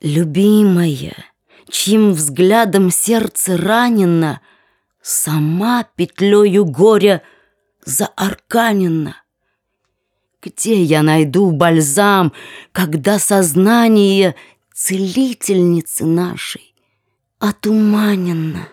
Любимая, чьим взглядом сердце ранено, Сама петлею горя заарканена. Где я найду бальзам, когда сознание Целительницы нашей отуманено?